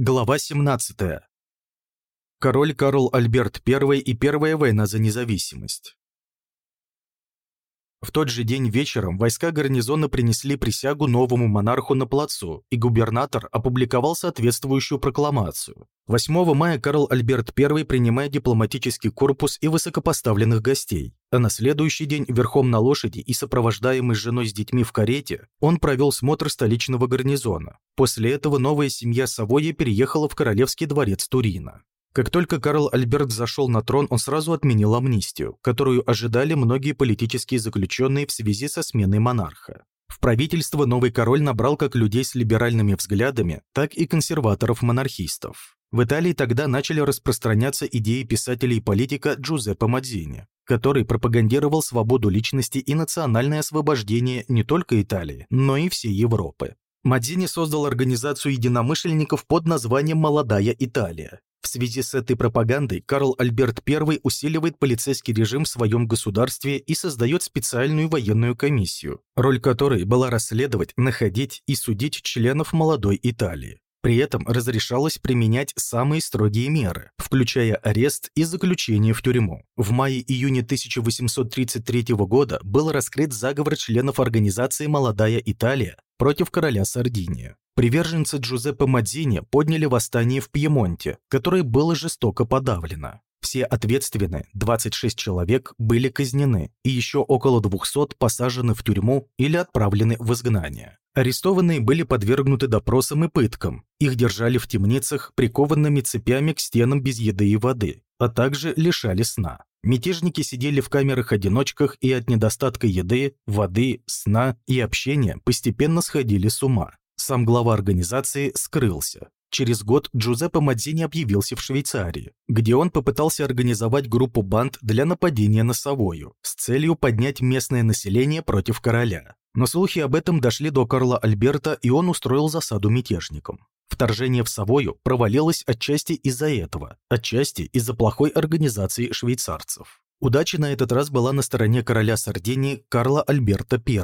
Глава 17. Король Карл Альберт I и Первая война за независимость. В тот же день вечером войска гарнизона принесли присягу новому монарху на плацу, и губернатор опубликовал соответствующую прокламацию. 8 мая Карл Альберт I принимает дипломатический корпус и высокопоставленных гостей, а на следующий день верхом на лошади и сопровождаемый женой с детьми в карете он провел смотр столичного гарнизона. После этого новая семья Савойи переехала в Королевский дворец Турина. Как только Карл Альберт зашел на трон, он сразу отменил амнистию, которую ожидали многие политические заключенные в связи со сменой монарха. В правительство новый король набрал как людей с либеральными взглядами, так и консерваторов-монархистов. В Италии тогда начали распространяться идеи писателя и политика Джузеппе Мадзини, который пропагандировал свободу личности и национальное освобождение не только Италии, но и всей Европы. Мадзини создал организацию единомышленников под названием «Молодая Италия», в связи с этой пропагандой Карл Альберт I усиливает полицейский режим в своем государстве и создает специальную военную комиссию, роль которой была расследовать, находить и судить членов молодой Италии. При этом разрешалось применять самые строгие меры, включая арест и заключение в тюрьму. В мае-июне 1833 года был раскрыт заговор членов организации «Молодая Италия» против короля Сардинии. Приверженцы Джузеппе Мадзини подняли восстание в Пьемонте, которое было жестоко подавлено. Все ответственные, 26 человек, были казнены, и еще около 200 посажены в тюрьму или отправлены в изгнание. Арестованные были подвергнуты допросам и пыткам. Их держали в темницах, прикованными цепями к стенам без еды и воды, а также лишали сна. Мятежники сидели в камерах-одиночках и от недостатка еды, воды, сна и общения постепенно сходили с ума. Сам глава организации скрылся. Через год Джузеппе Мадзини объявился в Швейцарии, где он попытался организовать группу банд для нападения на Савою с целью поднять местное население против короля. Но слухи об этом дошли до Карла Альберта, и он устроил засаду мятежникам. Вторжение в Савою провалилось отчасти из-за этого, отчасти из-за плохой организации швейцарцев. Удача на этот раз была на стороне короля Сардинии Карла Альберта I,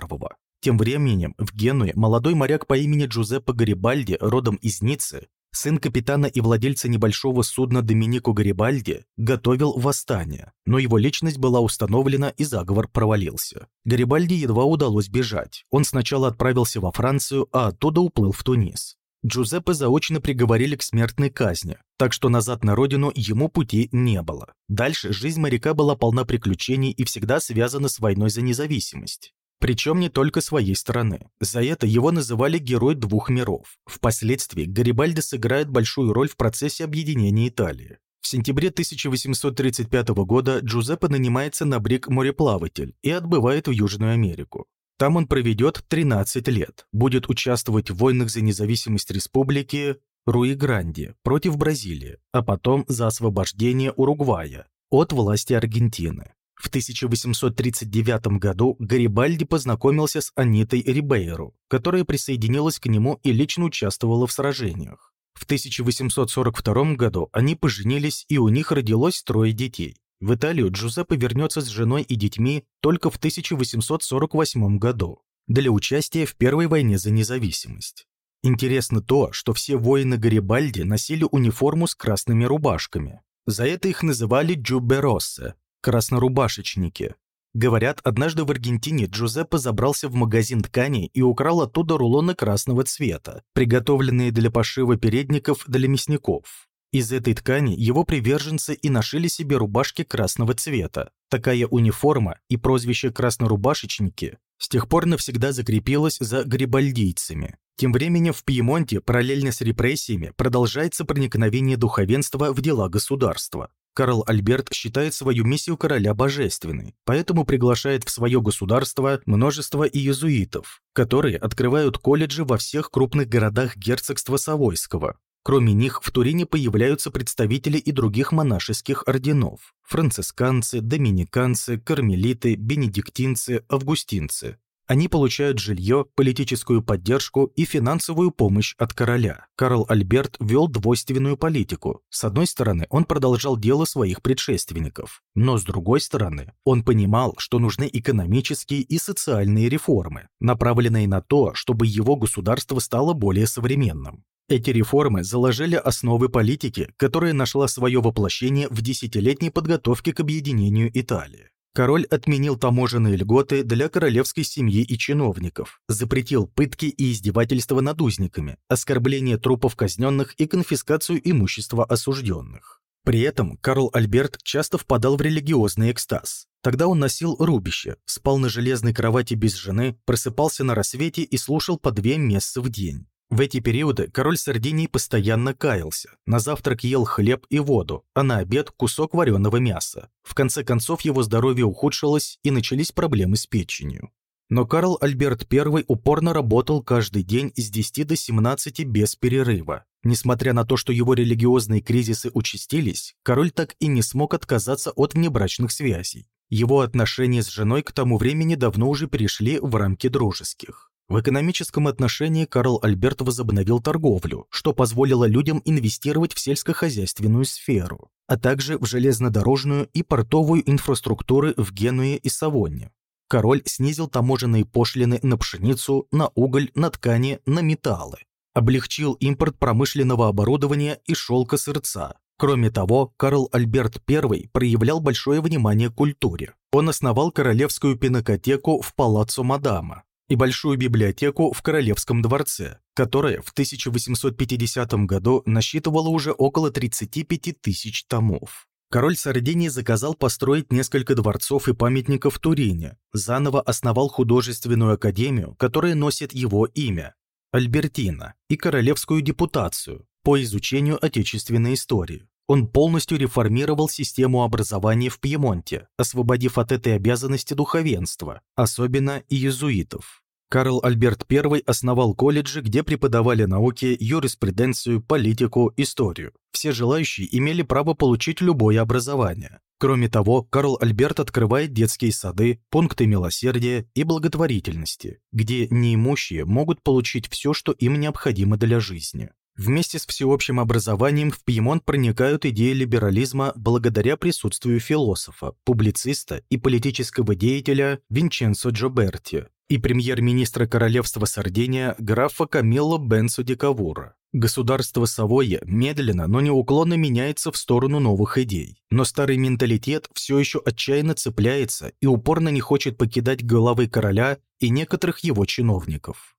тем временем в Генуе молодой моряк по имени Джузеппе Гарибальди, родом из Ниццы, сын капитана и владельца небольшого судна Доминико Гарибальди, готовил восстание, но его личность была установлена и заговор провалился. Гарибальди едва удалось бежать. Он сначала отправился во Францию, а оттуда уплыл в Тунис. Джузеппе заочно приговорили к смертной казни, так что назад на родину ему пути не было. Дальше жизнь моряка была полна приключений и всегда связана с войной за независимость. Причем не только своей стороны. За это его называли Герой двух миров. Впоследствии Гарибальди сыграет большую роль в процессе объединения Италии. В сентябре 1835 года Джузеппе нанимается на брик мореплаватель и отбывает в Южную Америку. Там он проведет 13 лет, будет участвовать в войнах за независимость республики Руи-Гранди против Бразилии, а потом за освобождение Уругвая от власти Аргентины. В 1839 году Гарибальди познакомился с Анитой Рибейро, которая присоединилась к нему и лично участвовала в сражениях. В 1842 году они поженились, и у них родилось трое детей. В Италию Джузеппе вернется с женой и детьми только в 1848 году для участия в Первой войне за независимость. Интересно то, что все воины Гарибальди носили униформу с красными рубашками. За это их называли джубероссе, краснорубашечники. Говорят, однажды в Аргентине Джузеппе забрался в магазин тканей и украл оттуда рулоны красного цвета, приготовленные для пошива передников для мясников. Из этой ткани его приверженцы и нашили себе рубашки красного цвета. Такая униформа и прозвище «краснорубашечники» с тех пор навсегда закрепилось за гарибальдийцами. Тем временем в Пьемонте параллельно с репрессиями продолжается проникновение духовенства в дела государства. Карл Альберт считает свою миссию короля божественной, поэтому приглашает в свое государство множество иезуитов, которые открывают колледжи во всех крупных городах герцогства Савойского. Кроме них, в Турине появляются представители и других монашеских орденов – францисканцы, доминиканцы, кармелиты, бенедиктинцы, августинцы. Они получают жилье, политическую поддержку и финансовую помощь от короля. Карл Альберт вел двойственную политику. С одной стороны, он продолжал дело своих предшественников, но с другой стороны, он понимал, что нужны экономические и социальные реформы, направленные на то, чтобы его государство стало более современным. Эти реформы заложили основы политики, которая нашла свое воплощение в десятилетней подготовке к объединению Италии. Король отменил таможенные льготы для королевской семьи и чиновников, запретил пытки и издевательства над узниками, оскорбление трупов казненных и конфискацию имущества осужденных. При этом Карл Альберт часто впадал в религиозный экстаз. Тогда он носил рубище, спал на железной кровати без жены, просыпался на рассвете и слушал по две мессы в день. В эти периоды король Сардинии постоянно каялся. На завтрак ел хлеб и воду, а на обед – кусок вареного мяса. В конце концов его здоровье ухудшилось и начались проблемы с печенью. Но Карл Альберт I упорно работал каждый день с 10 до 17 без перерыва. Несмотря на то, что его религиозные кризисы участились, король так и не смог отказаться от внебрачных связей. Его отношения с женой к тому времени давно уже перешли в рамки дружеских. В экономическом отношении Карл Альберт возобновил торговлю, что позволило людям инвестировать в сельскохозяйственную сферу, а также в железнодорожную и портовую инфраструктуры в Генуе и Савонне. Король снизил таможенные пошлины на пшеницу, на уголь, на ткани, на металлы, облегчил импорт промышленного оборудования и шелка сырца. Кроме того, Карл Альберт I проявлял большое внимание к культуре. Он основал королевскую пинокотеку в Палаццо Мадама, и большую библиотеку в Королевском дворце, которая в 1850 году насчитывала уже около 35 тысяч томов. Король Сардинии заказал построить несколько дворцов и памятников в Турине, заново основал художественную академию, которая носит его имя, Альбертина, и королевскую депутацию по изучению отечественной истории. Он полностью реформировал систему образования в Пьемонте, освободив от этой обязанности духовенство, особенно иезуитов. Карл Альберт I основал колледжи, где преподавали науки, юриспруденцию, политику, историю. Все желающие имели право получить любое образование. Кроме того, Карл Альберт открывает детские сады, пункты милосердия и благотворительности, где неимущие могут получить все, что им необходимо для жизни. Вместе с всеобщим образованием в Пьемонт проникают идеи либерализма благодаря присутствию философа, публициста и политического деятеля Винченцо Джоберти и премьер-министра королевства Сардиния графа Камилло Бенсо де Кавура. Государство Савойя медленно, но неуклонно меняется в сторону новых идей. Но старый менталитет все еще отчаянно цепляется и упорно не хочет покидать головы короля и некоторых его чиновников.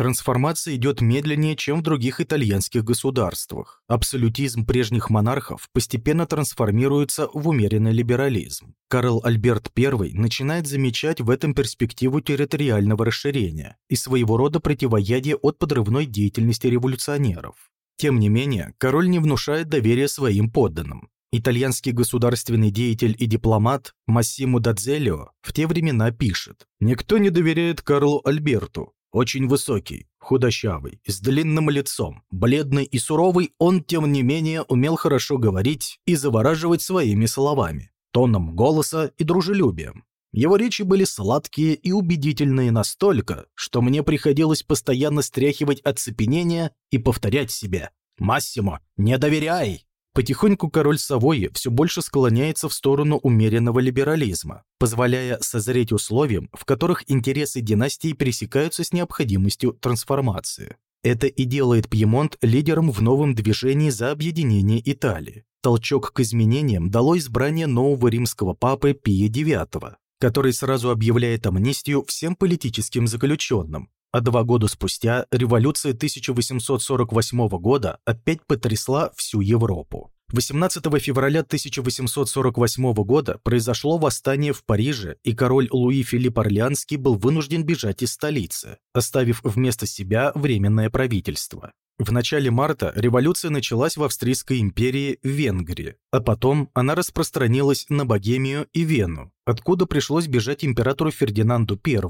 Трансформация идет медленнее, чем в других итальянских государствах. Абсолютизм прежних монархов постепенно трансформируется в умеренный либерализм. Карл Альберт I начинает замечать в этом перспективу территориального расширения и своего рода противоядие от подрывной деятельности революционеров. Тем не менее, король не внушает доверия своим подданным. Итальянский государственный деятель и дипломат Массимо Дадзелио в те времена пишет «Никто не доверяет Карлу Альберту, очень высокий, худощавый, с длинным лицом, бледный и суровый, он, тем не менее, умел хорошо говорить и завораживать своими словами, тоном голоса и дружелюбием. Его речи были сладкие и убедительные настолько, что мне приходилось постоянно стряхивать оцепенение и повторять себе «Массимо, не доверяй!» Потихоньку король Савойи все больше склоняется в сторону умеренного либерализма, позволяя созреть условиям, в которых интересы династии пересекаются с необходимостью трансформации. Это и делает Пьемонт лидером в новом движении за объединение Италии. Толчок к изменениям дало избрание нового римского папы Пия IX, который сразу объявляет амнистию всем политическим заключенным, а два года спустя революция 1848 года опять потрясла всю Европу. 18 февраля 1848 года произошло восстание в Париже, и король Луи Филипп Орлеанский был вынужден бежать из столицы, оставив вместо себя временное правительство. В начале марта революция началась в Австрийской империи Венгрии, а потом она распространилась на Богемию и Вену, откуда пришлось бежать императору Фердинанду I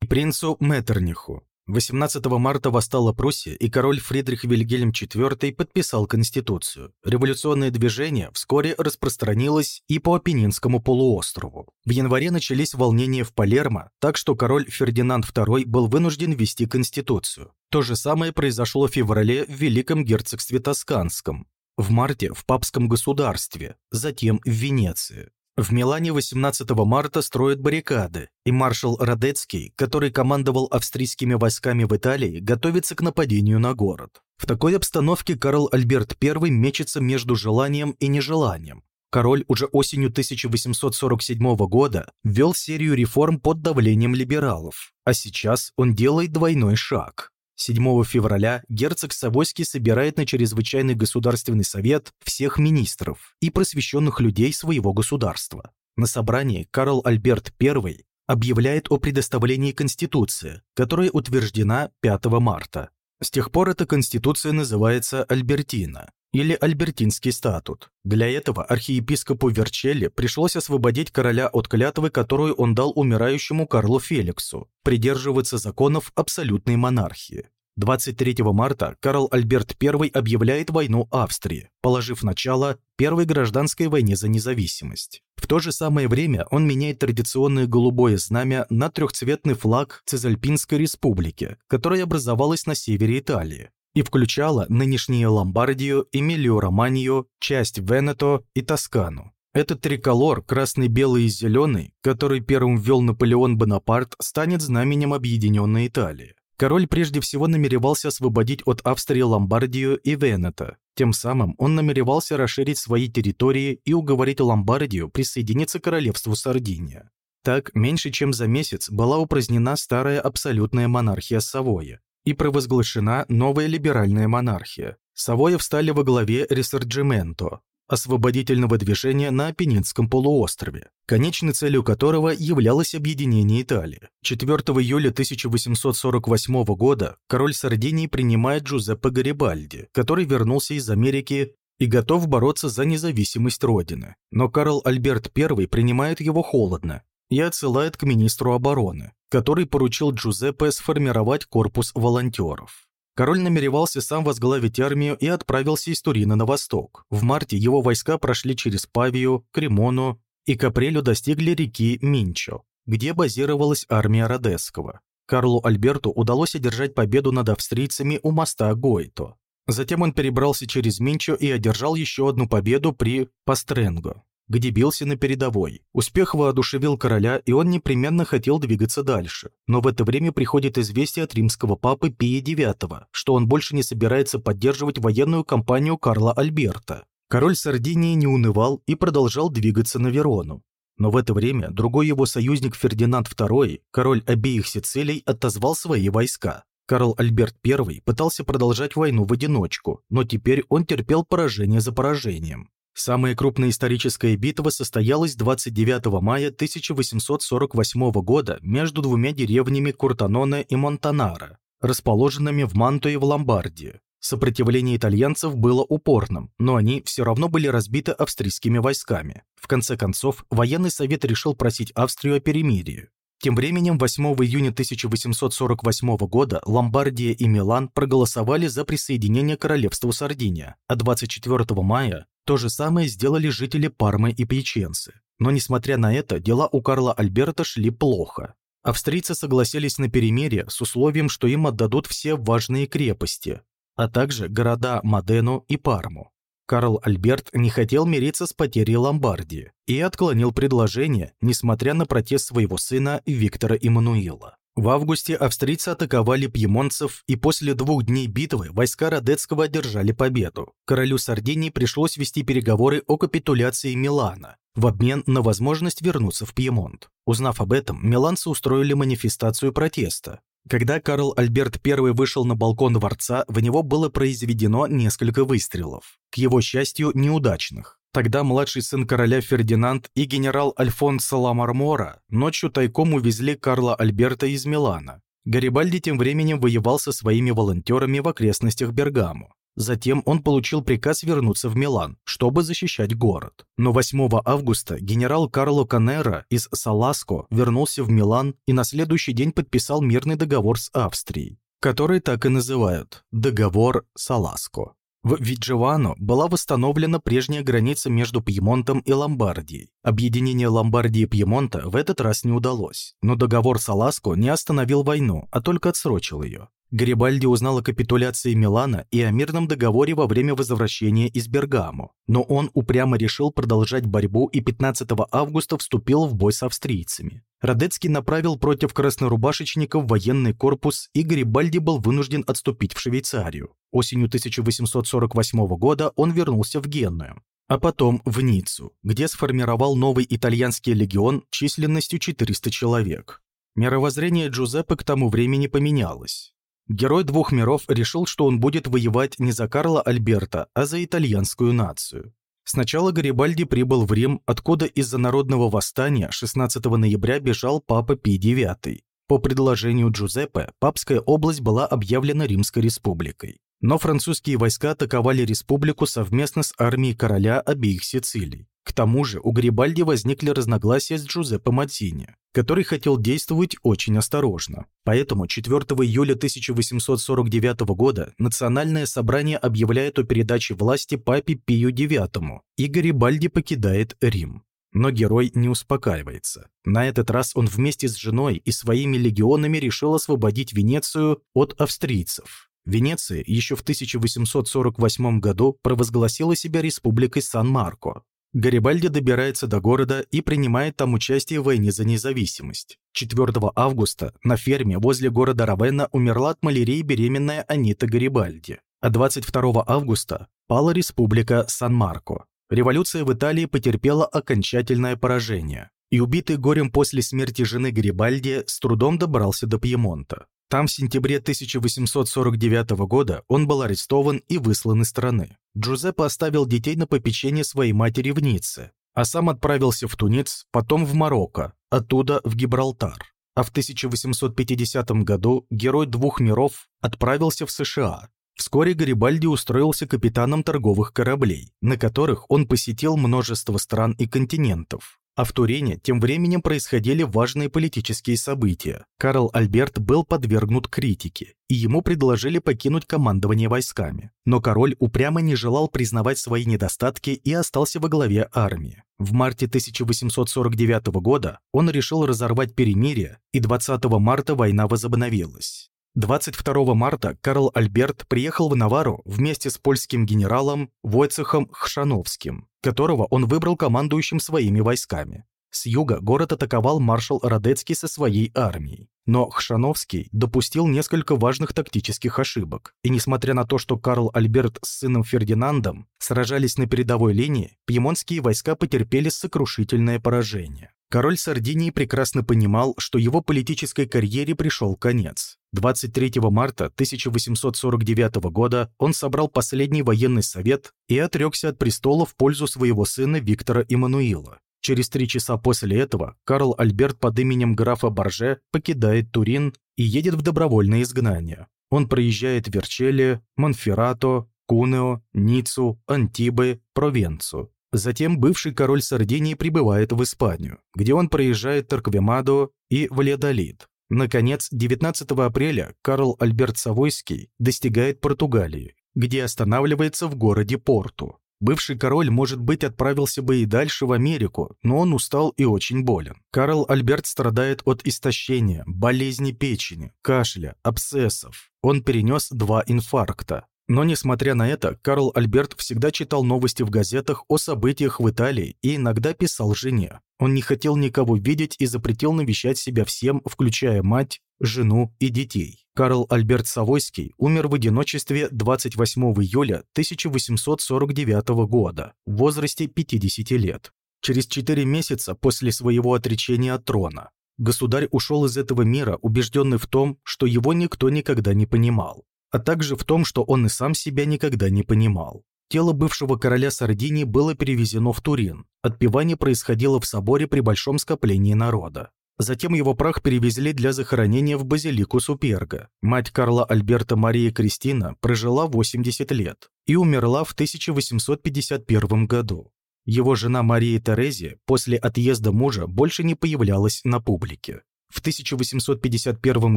и принцу Меттерниху. 18 марта восстала Пруссия, и король Фридрих Вильгельм IV подписал Конституцию. Революционное движение вскоре распространилось и по Апеннинскому полуострову. В январе начались волнения в Палермо, так что король Фердинанд II был вынужден ввести Конституцию. То же самое произошло в феврале в Великом герцогстве Тосканском, в марте в Папском государстве, затем в Венеции. В Милане 18 марта строят баррикады, и маршал Радецкий, который командовал австрийскими войсками в Италии, готовится к нападению на город. В такой обстановке Карл Альберт I мечется между желанием и нежеланием. Король уже осенью 1847 года ввел серию реформ под давлением либералов, а сейчас он делает двойной шаг. 7 февраля герцог Савойский собирает на чрезвычайный государственный совет всех министров и просвещенных людей своего государства. На собрании Карл Альберт I объявляет о предоставлении Конституции, которая утверждена 5 марта. С тех пор эта Конституция называется Альбертина или Альбертинский статут. Для этого архиепископу Верчелли пришлось освободить короля от клятвы, которую он дал умирающему Карлу Феликсу, придерживаться законов абсолютной монархии. 23 марта Карл Альберт I объявляет войну Австрии, положив начало Первой гражданской войне за независимость. В то же самое время он меняет традиционное голубое знамя на трехцветный флаг Цезальпинской республики, которая образовалась на севере Италии, и включала нынешнюю Ломбардию, Эмилию-Романию, часть Венето и Тоскану. Этот триколор, красный, белый и зеленый, который первым ввел Наполеон Бонапарт, станет знаменем объединенной Италии. Король прежде всего намеревался освободить от Австрии Ломбардию и Венето. Тем самым он намеревался расширить свои территории и уговорить Ломбардию присоединиться к королевству Сардиния. Так, меньше чем за месяц была упразднена старая абсолютная монархия Савоя, и провозглашена новая либеральная монархия. Савоя встали во главе Ресорджименто, освободительного движения на Апеннинском полуострове, конечной целью которого являлось объединение Италии. 4 июля 1848 года король Сардинии принимает Джузеппе Гарибальди, который вернулся из Америки и готов бороться за независимость Родины. Но Карл Альберт I принимает его холодно и отсылает к министру обороны, который поручил Джузеппе сформировать корпус волонтеров. Король намеревался сам возглавить армию и отправился из Турина на восток. В марте его войска прошли через Павию, Кремону и к апрелю достигли реки Минчо, где базировалась армия Родесского. Карлу Альберту удалось одержать победу над австрийцами у моста Гойто. Затем он перебрался через Минчо и одержал еще одну победу при Пастренго где бился на передовой. Успех воодушевил короля, и он непременно хотел двигаться дальше. Но в это время приходит известие от римского папы Пия IX, что он больше не собирается поддерживать военную кампанию Карла Альберта. Король Сардинии не унывал и продолжал двигаться на Верону. Но в это время другой его союзник Фердинанд II, король обеих Сицилий, отозвал свои войска. Карл Альберт I пытался продолжать войну в одиночку, но теперь он терпел поражение за поражением. Самая крупная историческая битва состоялась 29 мая 1848 года между двумя деревнями Куртаноне и Монтанара, расположенными в Мантуе в Ломбардии. Сопротивление итальянцев было упорным, но они все равно были разбиты австрийскими войсками. В конце концов, военный совет решил просить Австрию о перемирии. Тем временем 8 июня 1848 года Ломбардия и Милан проголосовали за присоединение королевству Сардиния, а 24 мая то же самое сделали жители Пармы и Пьяченцы. Но несмотря на это, дела у Карла Альберта шли плохо. Австрийцы согласились на перемирие с условием, что им отдадут все важные крепости, а также города Модену и Парму. Карл Альберт не хотел мириться с потерей Ломбардии и отклонил предложение, несмотря на протест своего сына Виктора Иммануила. В августе австрийцы атаковали пьемонцев, и после двух дней битвы войска Радецкого одержали победу. Королю Сардинии пришлось вести переговоры о капитуляции Милана в обмен на возможность вернуться в Пьемонт. Узнав об этом, миланцы устроили манифестацию протеста. Когда Карл Альберт I вышел на балкон дворца, в него было произведено несколько выстрелов. К его счастью, неудачных. Тогда младший сын короля Фердинанд и генерал Альфонсо Ламармора ночью тайком увезли Карла Альберта из Милана. Гарибальди тем временем воевал со своими волонтерами в окрестностях Бергамо. Затем он получил приказ вернуться в Милан, чтобы защищать город. Но 8 августа генерал Карло Канера из Саласко вернулся в Милан и на следующий день подписал мирный договор с Австрией, который так и называют «Договор Саласко». В Виджевано была восстановлена прежняя граница между Пьемонтом и Ломбардией. Объединение Ломбардии и Пьемонта в этот раз не удалось, но договор с Аласко не остановил войну, а только отсрочил ее. Гарибальди узнал о капитуляции Милана и о мирном договоре во время возвращения из Бергамо, но он упрямо решил продолжать борьбу и 15 августа вступил в бой с австрийцами. Радецкий направил против краснорубашечников военный корпус, и Гарибальди был вынужден отступить в Швейцарию. Осенью 1848 года он вернулся в Генную, а потом в Ниццу, где сформировал новый итальянский легион численностью 400 человек. Мировоззрение Джузеппе к тому времени поменялось. Герой двух миров решил, что он будет воевать не за Карла Альберта, а за итальянскую нацию. Сначала Гарибальди прибыл в Рим, откуда из-за народного восстания 16 ноября бежал папа Пий IX. По предложению Джузеппе, папская область была объявлена Римской республикой. Но французские войска атаковали республику совместно с армией короля обеих Сицилий. К тому же у Гарибальди возникли разногласия с Джузеппе Мадзини, который хотел действовать очень осторожно. Поэтому 4 июля 1849 года Национальное собрание объявляет о передаче власти папе Пию IX, и Гарибальди покидает Рим. Но герой не успокаивается. На этот раз он вместе с женой и своими легионами решил освободить Венецию от австрийцев. Венеция еще в 1848 году провозгласила себя республикой Сан-Марко, Гарибальди добирается до города и принимает там участие в войне за независимость. 4 августа на ферме возле города Равенна умерла от малярии беременная Анита Гарибальди, а 22 августа пала республика Сан-Марко. Революция в Италии потерпела окончательное поражение, и убитый горем после смерти жены Гарибальди с трудом добрался до Пьемонта. Там в сентябре 1849 года он был арестован и выслан из страны. Джузеппе оставил детей на попечение своей матери в Ницце, а сам отправился в Тунец, потом в Марокко, оттуда в Гибралтар. А в 1850 году герой двух миров отправился в США. Вскоре Гарибальди устроился капитаном торговых кораблей, на которых он посетил множество стран и континентов. А в Турине тем временем происходили важные политические события. Карл Альберт был подвергнут критике, и ему предложили покинуть командование войсками. Но король упрямо не желал признавать свои недостатки и остался во главе армии. В марте 1849 года он решил разорвать перемирие, и 20 марта война возобновилась. 22 марта Карл Альберт приехал в Навару вместе с польским генералом Войцехом Хшановским, которого он выбрал командующим своими войсками. С юга город атаковал маршал Радецкий со своей армией. Но Хшановский допустил несколько важных тактических ошибок. И несмотря на то, что Карл Альберт с сыном Фердинандом сражались на передовой линии, пьемонтские войска потерпели сокрушительное поражение. Король Сардинии прекрасно понимал, что его политической карьере пришел конец. 23 марта 1849 года он собрал последний военный совет и отрекся от престола в пользу своего сына Виктора Иммануила. Через три часа после этого Карл Альберт под именем графа Барже покидает Турин и едет в добровольное изгнание. Он проезжает Верчелли, Монферрато, Кунео, Ниццу, Антибы, Провенцу. Затем бывший король Сардинии прибывает в Испанию, где он проезжает Торквемадо и Валядолид. Наконец, 19 апреля Карл Альберт Савойский достигает Португалии, где останавливается в городе Порту. Бывший король, может быть, отправился бы и дальше в Америку, но он устал и очень болен. Карл Альберт страдает от истощения, болезни печени, кашля, абсцессов. Он перенес два инфаркта. Но, несмотря на это, Карл Альберт всегда читал новости в газетах о событиях в Италии и иногда писал жене. Он не хотел никого видеть и запретил навещать себя всем, включая мать, жену и детей. Карл Альберт Савойский умер в одиночестве 28 июля 1849 года в возрасте 50 лет. Через 4 месяца после своего отречения от трона государь ушел из этого мира, убежденный в том, что его никто никогда не понимал а также в том, что он и сам себя никогда не понимал. Тело бывшего короля Сардинии было перевезено в Турин. Отпевание происходило в соборе при большом скоплении народа. Затем его прах перевезли для захоронения в базилику Суперга. Мать Карла Альберта Мария Кристина прожила 80 лет и умерла в 1851 году. Его жена Мария Терезия после отъезда мужа больше не появлялась на публике. В 1851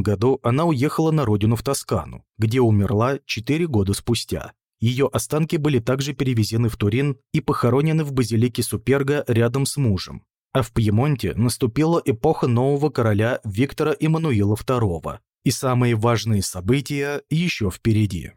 году она уехала на родину в Тоскану, где умерла 4 года спустя. Ее останки были также перевезены в Турин и похоронены в базилике Суперга рядом с мужем. А в Пьемонте наступила эпоха нового короля Виктора Эммануила II, и самые важные события еще впереди.